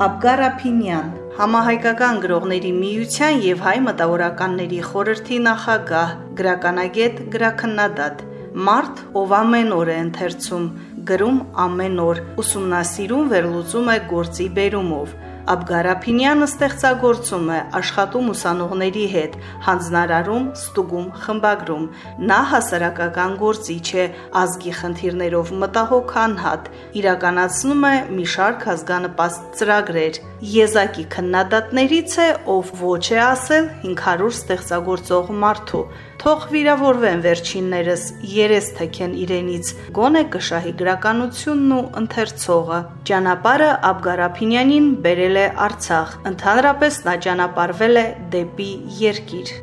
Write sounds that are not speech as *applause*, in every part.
Աբգար Ափինյան Համահայկական գրողների միության եւ հայ մտավորականների խորհրդի նախագահ, գրականագետ, գրաքննադատ Մարտ, ով ամեն օր է ընթերցում, գրում ամեն օր, ուսումնասիրում վերլուծում է գործի բերումով Աբգարափինյանը ստեղծագործում է, աշխատում ուսանողների հետ, հանձնարարում, ստուգում, խմբագրում։ Նա հասարակական գործիչ է, ազգի խնդիրներով մտահոգ անհատ, իրականացնում է մի շարք ազգանպաստ ծրագրեր։ Եզակի քննադատներից է, ով ոչ է ասել 500 ստեղծագործող մարդու թող վիրավորվեն վերջիններս, երես թքեն իրենից, գոնե կշահի գրականությունն ու ընթերցողը։ Ճանապարհը Աբգարափինյանին բերել է Արցախ, ընդհանրապես նա ճանապարհվել է դեպի երկիր։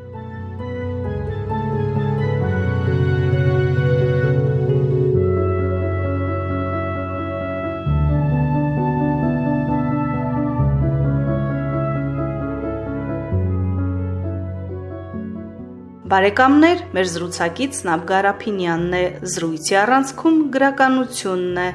Բարեկամներ, մեր զրուցակիցն Աբգար Ափինյանն է, զրույցի առանցքում գրականությունն է։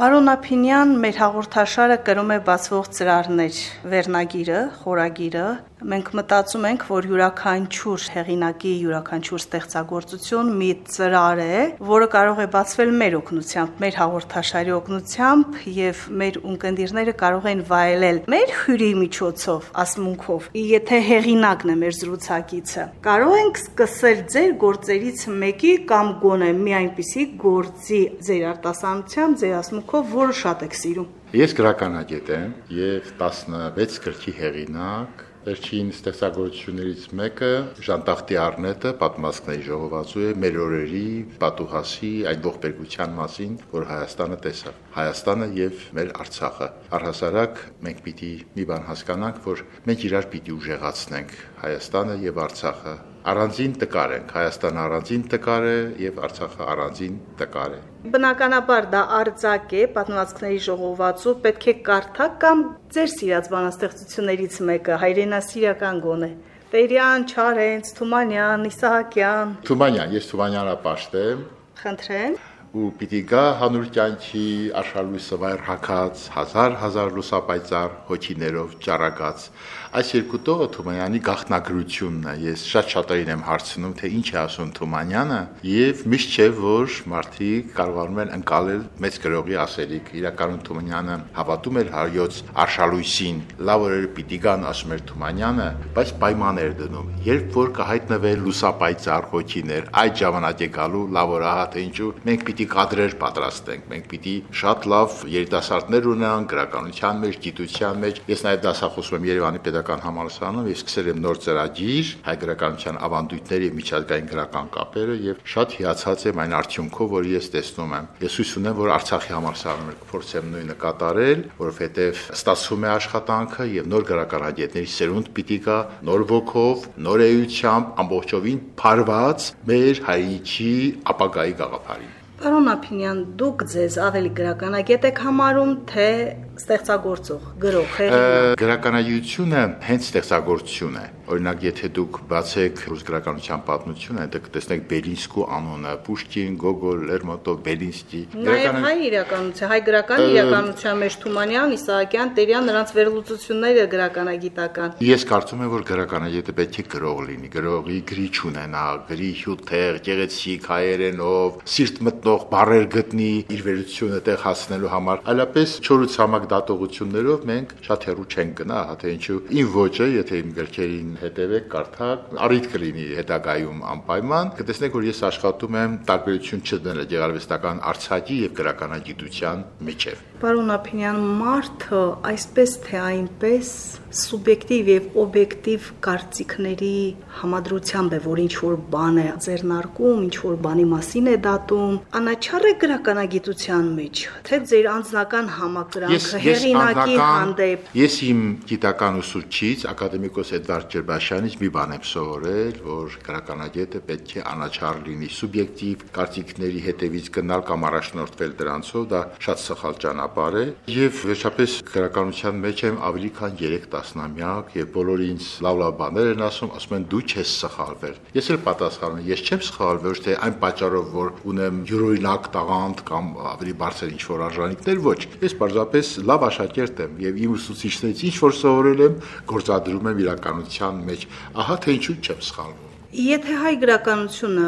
Պարոն Ափինյան, մեր հաղորդաշարը կրում է բացվող ծրարներ, վերնագիրը, խորագիրը, Մենք մտածում ենք, որ յուրաքանչյուր հեղինակի յուրաքանչյուր ստեղծագործություն մի ծրար է, որը կարող է բացվել մեր օգնությամբ, մեր հաղորդաշարի օգնությամբ եւ մեր ունկնդիրները կարող են վայելել մեր հյուրի միջոցով, ասմունքով։ Եթե հեղինակն է մեր զրուցակիցը, կարող ենք սկսել ձեր գործերից մեկի կամ գոնե մի այնպիսի գործի ձեր արտասանությամբ, ձեր ասմունքով, որը շատ եք սիրում։ Ես գրականագետ եմ եւ 16 գրքի հեղինակ Վերջին ստեղծագործություններից մեկը Ժանտախտի Արնետը պատմվածքների ժողովածու է մեր օրերի պատուհասի այդ ողբերգության մասին, որ Հայաստանը տեսավ։ Հայաստանը եւ մեր Արցախը։ Առհասարակ մենք պիտի մի բան հասկանանք, որ մենք իրար պիտի ուժեղացնենք Հայաստանը եւ Արցախը առանձին տկար ենք Հայաստանը առանձին տկար է եւ Արցախը առանձին տկար է Բնականաբար դա արձակ է պատմվածքների ժողովածու, պետք է կարդակ կամ ձեր սիրած բանաստեղծություններից մեկը հայրենասիրական գոնե։ Տերյան, Չարենց, Թումանյան, Իսահակյան։ Թումանյան, ես Թումանյանապաշտ եմ։ Խնդրեմ ու պիտի գա հանուր կյանքի աշխալույսը վայր հակած հազար հազար լուսապայծառ հոգիներով ճառագած Այս երկու տողը Թումանյանի գաղտնագրությունն է։ Ես շատ շատերին եմ հարցնում, թե ինչ է ասում Թումանյանը, եւ միշտ չէ, որ մարդիկ կարողանում են ընկալել մեծ գրողի ասելիք։ Իրականում Թումանյանը հավատում էր հայոց արշալույսին, լավ օրերը պիտի գան, ասում էր Թումանյանը, բայց պայման էր դնում։ Երբ որ կհայտնվեր լուսապայծառ հոգիներ, այդ ժամանակ է գալու լավ օր, ահա թե ինչու մենք պիտի կադրեր պատրաստենք, մենք պիտի շատ լավ երիտասարդներ ունենանք գրականության մեջ, գիտության մեջ։ Ես նաեւ դասախոսում եմ Երևանի պետական համալսարանում եւ սկսել եմ նոր ծրագիր հայ գրականության ավանդույթների միջազգային գրական կապերը եւ շատ հիացած եմ այն արդյունքով, որ ես տեսնում եմ։ Ես հույս ունեմ, որ Արցախի համալսարանում կփորձեմ նույնը կատարել, որովհետեւ ստացվում է աշխատանքը եւ նոր գրականագետների սերունդ պիտի գա նոր ոգով, նոր էությամբ, ամբողջովին փարված մեր հայիչի ապագայի գաղափարին։ Պարոն Ափինյան, դուք ձեզ ավելի գրականագետ եք համարում, թե ստեղծագործող, գրող, հեղինակ։ Գրականագիտությունը հենց ստեղծագործություն է։ Օրինակ, եթե դուք բացեք ռուս գրականության պատմությունը, դուք կտեսնեք Բելինսկու անունը, Պուշկին, Գոգոլ, Լերմոտով, Բելինսկի։ Գրական հայ իրականության, հայ գրական իրականության մեջ Թումանյան, Իսահակյան, Տերյան նրանց վերլուծությունները գրականագիտական։ Ես կարծում եմ, որ գրականագետը պետք է գրող լինի, գրողի գրիչ ունենա, գրի հյութեր, գեղեցիկ հայերենով, սիրտ մտնող բառեր գտնի իր վերլուծությունը տեղ հասնելու համար։ Այլապես չորուց համակ դատողություններով մենք շատ հեռու չենք գնա, հա թե ինչու իմ ոճը, եթե իմ գրքերին հետևեք, կարդաք, առիթ կլինի հետագայում անպայման, կտեսնեք, որ ես աշխատում եմ տարբերություն չդնել գեղարվեստական արցակի եւ գրականագիտության միջև։ Պարոն Ափինյան, մարդը այսպես թե այնպես սուբյեկտիվ եւ օբյեկտիվ կարծիքների համադրությամբ է, որ ինչ որ բան է ձեռնարկում, ինչ որ բանի մասին է դատում, անաչառ է գրականագիտության մեջ, թե ձեր անձնական համակրանքը հեղինակի հանդեպ։ Ես իմ գիտական ուսուցչից ակադեմիկոս Էդվարդ Ջերբաշյանից մի բան եմ սովորել, որ գրականագետը պետք է անաչառ լինի սուբյեկտիվ կարծիքների հետևից գնալ կամ առաջնորդվել դրանցով, դա շատ սխալ ճանապարհ է եւ վերջապես գրականության մեջ եմ ավելի քան 3 տասնամյակ եւ բոլորը ինձ լավ-լավ բաներ են ասում, ասում են դու չես սխալվել։ Ես էլ պատասխանում եմ, ես չեմ սխալվել, ոչ թե այն պատճառով, որ ունեմ յուրօրինակ տաղանդ կամ ավելի բարձր ինչ-որ արժանինքներ, ոչ։ Ես պարզապես լավ աշակերտ եմ եւ իմ ուսուցիչներից ինչ որ սովորել եմ, գործադրում եմ իրականության մեջ։ Ահա թե ինչու չեմ սխալվում։ Եթե հայ գրականությունը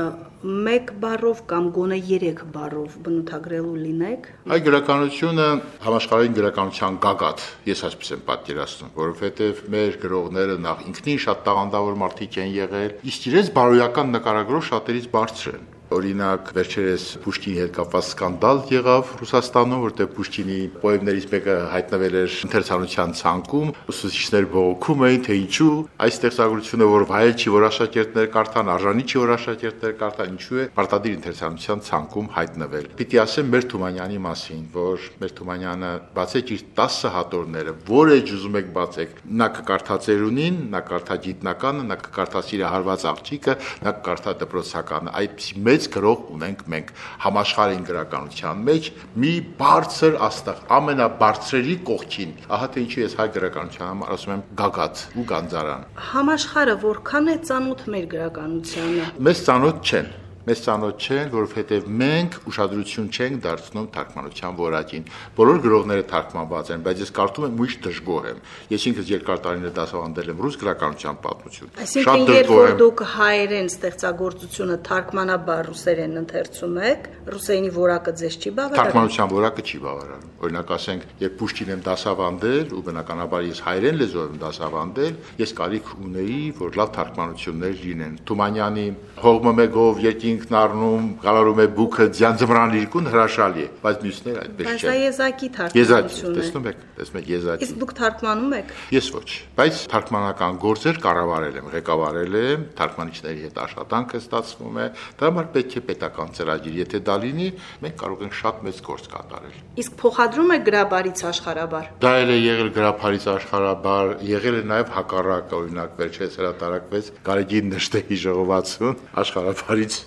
մեկ բառով կամ գոնե 3 բառով բնութագրելու լինեք։ Այ գրականությունը համաշխարհային գրականության գագաթ, ես այսպես եմ պատկերացնում, որովհետև մեր գրողները նախ ինքնին շատ տաղանդավոր մարդիկ են եղել, իսկ իրենց բարոյական նկարագրող շատերից բարձր են օրինակ վերջերս Պուշկինի հետ կապված սկանդալ եղավ Ռուսաստանում, որտեղ Պուշկինի պոեմներից մեկը հայտնվել էր ընթերցանության ցանկում, ուսուցիչներ բողոքում էին, թե ինչու այս ստեղծագործությունը, որ վայել չի, որ աշակերտներ կարդան, արժանի չի, որ աշակերտներ կարդան, ինչու է պարտադիր ընթերցանության ցանկում հայտնվել։ Պիտի ասեմ մեր Թումանյանի մասին, որ մեր Թումանյանը բացեք իր 10 հատորները, որ էջ ուզում եք բացեք։ Նա կկարդա ծերունին, նա կկարդա գիտնականը, նա կկարդա սիրահարված աղջիկը, նա կկարդա դպրոցականը։ Այդպես մեծ մեծ գրող ունենք մենք համաշխարհային գրականության մեջ մի բարձր աստղ, ամենաբարձրերի կողքին։ Ահա թե ինչու ես հայ գրականության համար ասում եմ գագաթ ու գանձարան։ Համաշխարհը որքան է ծանոթ մեր գրականությանը։ Մեզ ծանոթ չեն մեզ ծանոթ չեն, որովհետև մենք ուշադրություն չենք դարձնում թարգմանության որակին։ Բոլոր գրողները թարգմանված են, բայց ես կարդում եմ ուրիշ դժգոհ եմ։ Ես ինքս երկար տարիներ դասավանդել եմ ռուս գրականության պատմություն։ Այսինքն, երբ որ դուք հայերեն ստեղծագործությունը թարգմանաբար ռուսերեն ընթերցում եք, ռուսերենի որակը ձեզ չի բավարարում։ Թարգմանության որակը չի բավարարում։ Օրինակ ասենք, երբ Պուշկին եմ դասավանդել ու բնականաբար ես հայերեն լեզվով եմ դասավանդել, ես կարիք ունեի, որ լավ թարգմանություններ լինեն։ Թումանյանի հողմը մեկով երկի ինքն առնում, գալարում է բուքը ձյան ձմրան իրկուն հրաշալի է, բայց մյուսները այդպես չեն։ Բայց դա եզակի թարգմանություն է։ Տեսնում եք, տեսնում եք եզակի։ Իսկ դուք թարգմանում եք։ Ես ոչ, բայց թարգմանական գործեր կառավարել եմ, ղեկավարել եմ, թարգմանիչների հետ աշխատանքը ստացվում է, դրա համար պետք է պետական ծրագիր, եթե դա լինի, մենք կարող ենք շատ մեծ գործ կատարել։ Իսկ փոխադրում է գրաբարից աշխարհաբար։ Դա էլ է եղել գրաբարից աշխարհաբար, եղել է նաև հակառակը, օրինակ վերջերս հրատարակվեց Գարեգին Նշտեի ժողովածուն աշխարհաբարից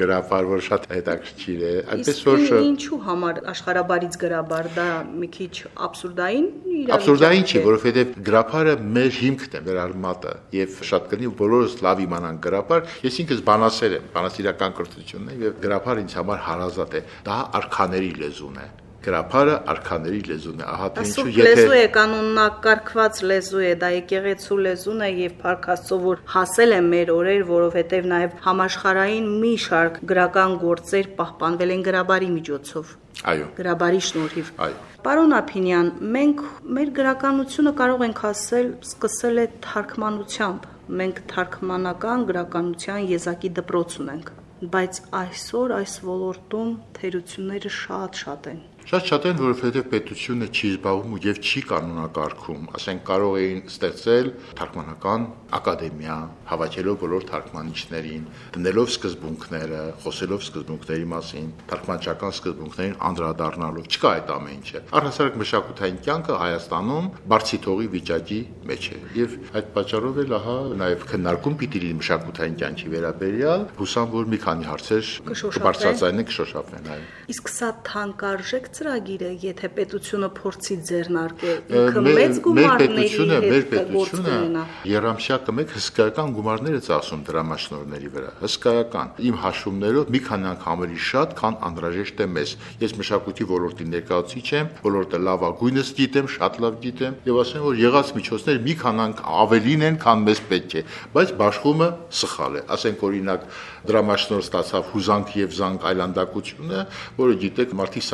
գրաբար, որ շատ հետաքրքիր է։ Այնպես որ ինչու համար աշխարհաբարից գրաբար դա մի քիչ աբսուրդային իրավիճակ։ Աբսուրդային չի, որովհետև գրաբարը մեր հիմքն է, մեր արմատը, եւ շատ կլինի բոլորս լավ իմանան գրաբար։ Ես ինքս բանասեր եմ, բանասիրական կրթությունն եմ եւ գրաբար ինձ համար հարազատ է։ Դա արքաների լեզուն է գրաբարը արքաների լեզուն է ահա թե ինչու եթե լեզու է կանոնակարգված լեզու է դա եկեղեցու լեզուն է եւ Փարքաստո որ հասել է մեր օրեր որովհետեւ նաեւ համաշխարային մի շարք գրական գործեր պահպանվել են գրաբարի միջոցով Այո։ Գրաբարի շնորհիվ։ Այո։ Պարոն Ափինյան, մենք մեր գրականությունը կարող ենք ասել սկսել է թարգմանությամբ։ Մենք թարգմանական գրականության եզակի դպրոց ունենք, բայց այսօր այս ոլորտում թերությունները շատ-շատ են։ Շատ շատ են, որովհետև պետությունը չի զբաղվում եւ չի կանոնակարգում, ասենք կարող էին ստեղծել թարգմանական ակադեմիա, հավաքելով բոլոր թարգմանիչներին, դնելով սկզբունքները, խոսելով սկզբունքների մասին, թարգմանչական սկզբունքներին անդրադառնալով, չկա այդ ամեն ինչը։ Առհասարակ մշակութային կյանքը Հայաստանում բարձի թողի վիճակի մեջ է եւ այդ պատճառով էլ ահա նաեւ քննարկում պիտի լինի մշակութային կյանքի վերաբերյալ, հուսամ որ մի քանի հարցեր կբարձրացնեն, կշոշափվեն, այո։ Իսկ սա թանկարժեք ծրագիր է, եթե պետությունը փորձի ձեռնարկել, ինքը մեծ գումարների հետ մեր պետությունը երամշյա կմեկ հսկայական գումարներ է ծախսում դրամաշնորհների վրա, հսկայական։ Իմ հաշվումներով մի քանի անգամ ավելի շատ, քան անհրաժեշտ է մեզ։ Ես մշակույթի ոլորտի ներկայացուցիչ եմ, ոլորտը լավագույնս գիտեմ, շատ լավ գիտեմ եւ ասեմ որ եղած միջոցները մի քան անգամ ավելին են, քան մեզ պետք է, բայց բաշխումը սխալ է։ Ասենք օրինակ դրամաշնորհ ստացավ հուզանք եւ զանգ այլանդակությունը, որը գիտեք մարդիկ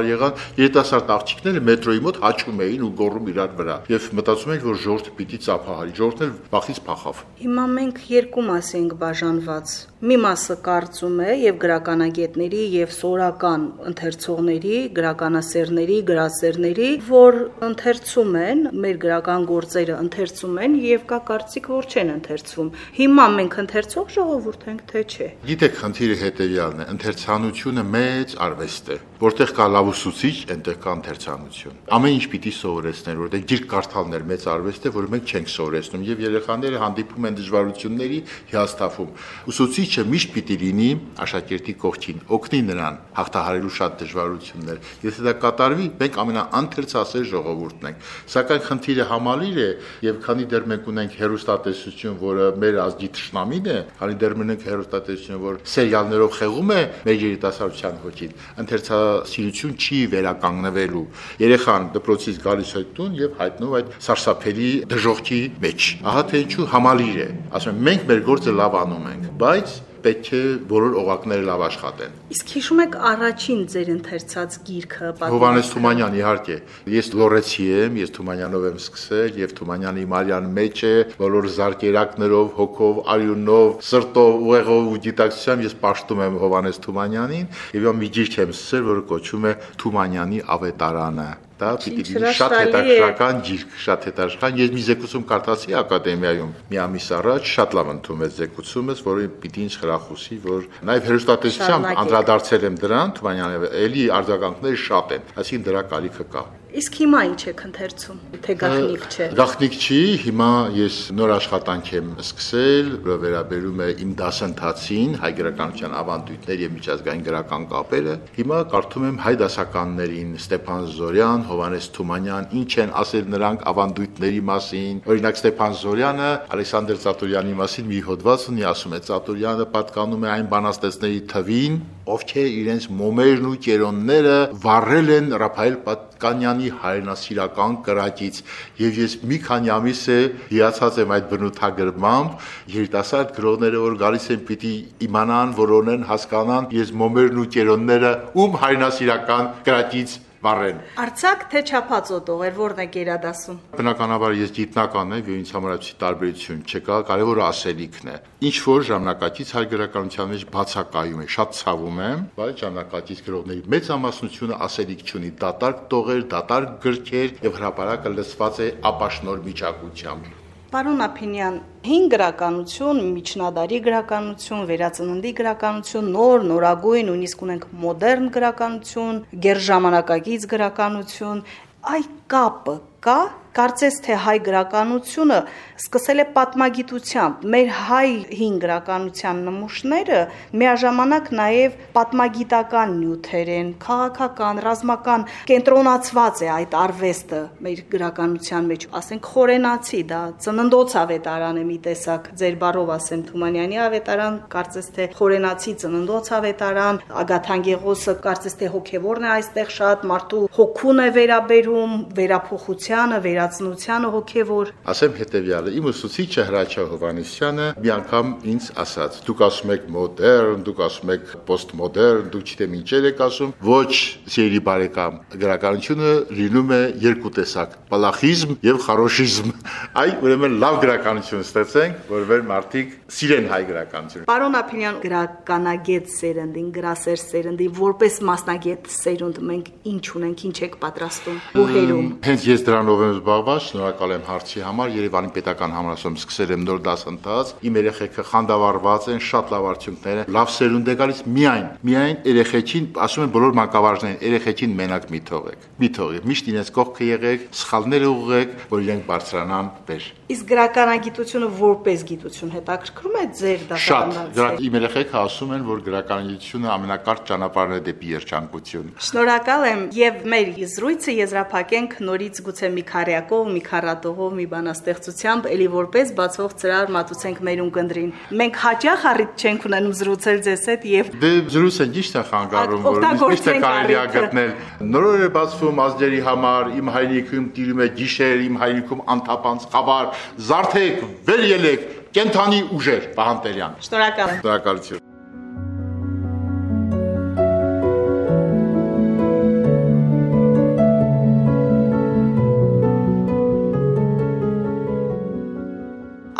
սարսափահար եղան, երիտասարդ աղջիկները մետրոյի մոտ հաճում էին ու գոռում իրար վրա եւ մտածում էին, որ ժողովուրդը պիտի ծափահարի։ Ժողովուրդն էլ բախից փախավ։ Հիմա մենք երկու մասի ենք բաժանված Մի մասը կարծում է եւ գրականագետների եւ սորական ընթերցողների, գրականասերների, գրասերների, որ ընթերցում են, մեր գրական գործերը ընթերցում են եւ կա կարծիք, որ չեն ընթերցում։ Հիմա մենք ընթերցող ժողովուրդ ենք, թե չէ։ Գիտեք, խնդիրը հետեւյալն է. ընթերցանությունը մեծ արվեստ է, որտեղ կա լավ ուսուցիչ, այնտեղ կա ընթերցանություն։ Ամեն ինչ պիտի սովորեցնել, որտեղ գիրք կարդալն է մեծ արվեստ է, որը մենք չենք սովորեցնում եւ երեխաները հանդիպում են դժվարությունների հիասթափում։ Ուսուցիչը միշտ պիտի լինի աշակերտի կողքին, օգնի նրան հաղթահարելու շատ դժվարություններ։ Եթե դա կատարվի, մենք ամենաանթերցասեր ժողովուրդն ենք։ Սակայն խնդիրը համալիր է եւ քանի դեռ մենք ունենք հերոստատեսություն, որը մեր ազգի ճշնամին է, քանի դեռ ունենք հերոստատեսություն, որ սերիալներով խեղում է մեր երիտասարդության հոգին, ընթերցասիրություն չի վերականգնվելու։ Երեխան դպրոցից գալիս է տուն եւ հայտնում այդ սարսափելի դժողքի մեջ։ Ահա թե ինչու համալիր է։ Ասում եմ, մենք մեր գործը լավ անում ենք, բայց պետք է բոլոր օղակները լավ աշխատեն։ Իսկ հիշում եք առաջին ձեր ընթերցած գիրքը Հովանես Թումանյան իհարկե։ Ես լորեցի եմ, ես Թումանյանով եմ սկսել եւ Թումանյանի Մարիան մեջ է բոլոր զարկերակներով, հոգով, արյունով, սրտով, ուղեղով ու գիտակցությամբ ես պաշտում եմ Հովանես Թումանյանին եւ մի գիրք եմ սկսել, որը կոչվում է Թումանյանի ավետարանը դա պիտի լինի շատ հետաքրքրական գիրք, շատ հետաքրքրական։ Ես մի զեկուցում կարդացի ակադեմիայում մի ամիս առաջ, շատ լավ ընդունվեց զեկուցումս, որը պիտի ինձ խրախուսի, որ նաև հերոստատեսությամբ անդրադարձել եմ դրան, Թումանյանը, ելի արձագանքները շատ են, այսինքն դրա կարիքը կա։ Իսկ հիմա ինչ եք ընթերցում, թե գախնիկ չէ։ Գախնիկ չի, հիմա ես նոր աշխատանք եմ սկսել, որը վերաբերում է իմ դասընթացին, հայ գրականության ավանդույթներ եւ միջազգային գրական կապերը։ Հիմա կարդում եմ հայ դասականներին Ստեփան Զորյան, Հովանես Թումանյան, ինչ են ասել նրանք ավանդույթների մասին։ Օրինակ Ստեփան Զորյանը Ալեքսանդր Ծատուրյանի մասին մի հոդված ունի, ասում է Ծատուրյանը պատկանում է այն բանաստեղծների թվին, ովքեր իրենց մոմերն ու կերոնները վառել են Ռափայել Պատկանյանի հայրենասիրական կրակից եւ ես մի քանի ամիս է հիացած եմ այդ բնութագրմամբ երիտասարդ գրողները որ գալիս են պիտի իմանան որոնեն հասկանան ես մոմերն ու կերոնները ում հայրենասիրական կրակից վառեն։ Արցակ թե չափածո տողեր որն է գերադասում։ Բնականաբար ես գիտնական եմ, եւ ինձ համար այդպիսի տարբերություն չկա, կարևորը ասելիքն է։ Ինչ որ ժամանակակից հայ գրականության մեջ բացակայում է, շատ ցավում եմ, բայց ժամանակակից գրողների մեծ ամասնությունը ասելիք չունի, դատարկ տողեր, դատարկ գրքեր եւ հրապարակը լսված է ապաշնոր միջակությամբ։ Պարոն Ափինյան, հին գրականություն, միջնադարի գրականություն, վերածննդի գրականություն, նոր, նորագույն, նույնիսկ ունենք մոդեռն գրականություն, գերժամանակակից գրականություն, այ կապը կա կարծես թե հայ գրականությունը սկսել է պատմագիտությամբ մեր հայ հին գրականության նմուշները միաժամանակ նաև պատմագիտական նյութեր են քաղաքական ռազմական կենտրոնացված է այդ արվեստը մեր գրականության մեջ ասենք խորենացի դա ծննդոց ավետարան է մի տեսակ ձեր բառով ասեմ Թումանյանի ավետարան կարծես թե խորենացի ծննդոց ավետարան Ագաթան Գեղոսը կարծես թե հոգևորն է այստեղ շատ մարդու հոգուն է վերաբերում վերափոխությանը վեր վերացնությանը հոգևոր։ Ասեմ հետեւյալը, իմ ուսուցիչը Հրաչյա Հովանեսյանը մի անգամ ինձ ասաց. «Դուք ասում եք մոդեռն, դուք ասում եք պոստմոդեռն, դուք չգիտեմ ինչեր եք ասում»։ Ոչ, սիրելի բարեկամ, գրականությունը լինում է երկու տեսակ՝ պալախիզմ եւ խարոշիզմ։ *laughs* Այ ուրեմն լավ գրականություն ստեղծենք, որովհետեւ մարդիկ սիրեն հայ գրականությունը։ Պարոն Ափինյան, գրականագետ սերնդին, գրասեր սերնդի, որպես մասնագետ սերունդ մենք ինչ ունենք, ինչ եք պատրաստում ու հերում։ Հենց ես դրանով եմ զբաղված, շնորհակալ եմ հարցի համար։ Երևանի պետական համալսարանում սկսել եմ նոր դասընթաց։ Իմ երեխեքը խանդավառված են, շատ լավ արդյունքներ են։ Լավ սերունդ է գալիս միայն, միայն երեխեքին, ասում են բոլոր մանկավարժներին, երեխեքին մենակ մի թողեք։ Մի թողեք, միշտ իրենց կողքը եղեք, սխալները ուղղեք, որ իրենք բարձրանան վեր։ Իսկ գրականագիտությունը որպես գիտություն հետաքրքրում է ձեր դասարանցիներին։ Շատ, իմ երեխեքը ասում են, որ գրականագիտությունը ամենակարճ ճանապարհն է դեպի երջանկություն։ Շնորհակալ եմ եւ մեր զրույցը եզրափակենք նորից գուցե մի քարյակով, մի քարատողով, մի բանաստեղծությամբ, ելի որպես բացվող ծրար մատուցենք մեր ունկնդրին։ Մենք հաճախ առիթ չենք ունենում զրուցել ձեզ հետ եւ Դե զրույցը ճիշտ է խանգարում, որ ինչպես է կարելի է գտնել։ Նորորը բացվում ազգերի համար, իմ հայրենիքում տիրում է գիշեր, իմ հայրենիքում անթափանց խաբար, զարթեք, վեր ելեք, կենթանի ուժեր, Պահանտերյան։ Շնորհակալ Շնորհակալություն։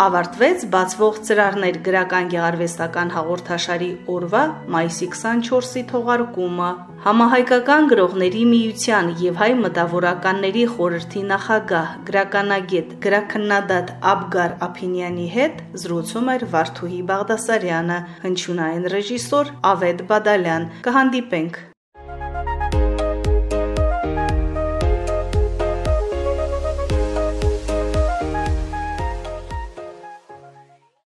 ավարտվեց բացվող ծրարներ գրական գեղարվեստական հաղորդաշարի օրվա մայիսի 24-ի թողարկումը։ Համահայկական գրողների միության եւ հայ մտավորականների խորհրդի նախագահ գրականագետ գրաքննադատ Աբգար Ափինյանի հետ զրուցում էր Վարդուհի Բաղդասարյանը, հնչյունային ռեժիսոր Ավետ Բադալյան։ Կհանդիպենք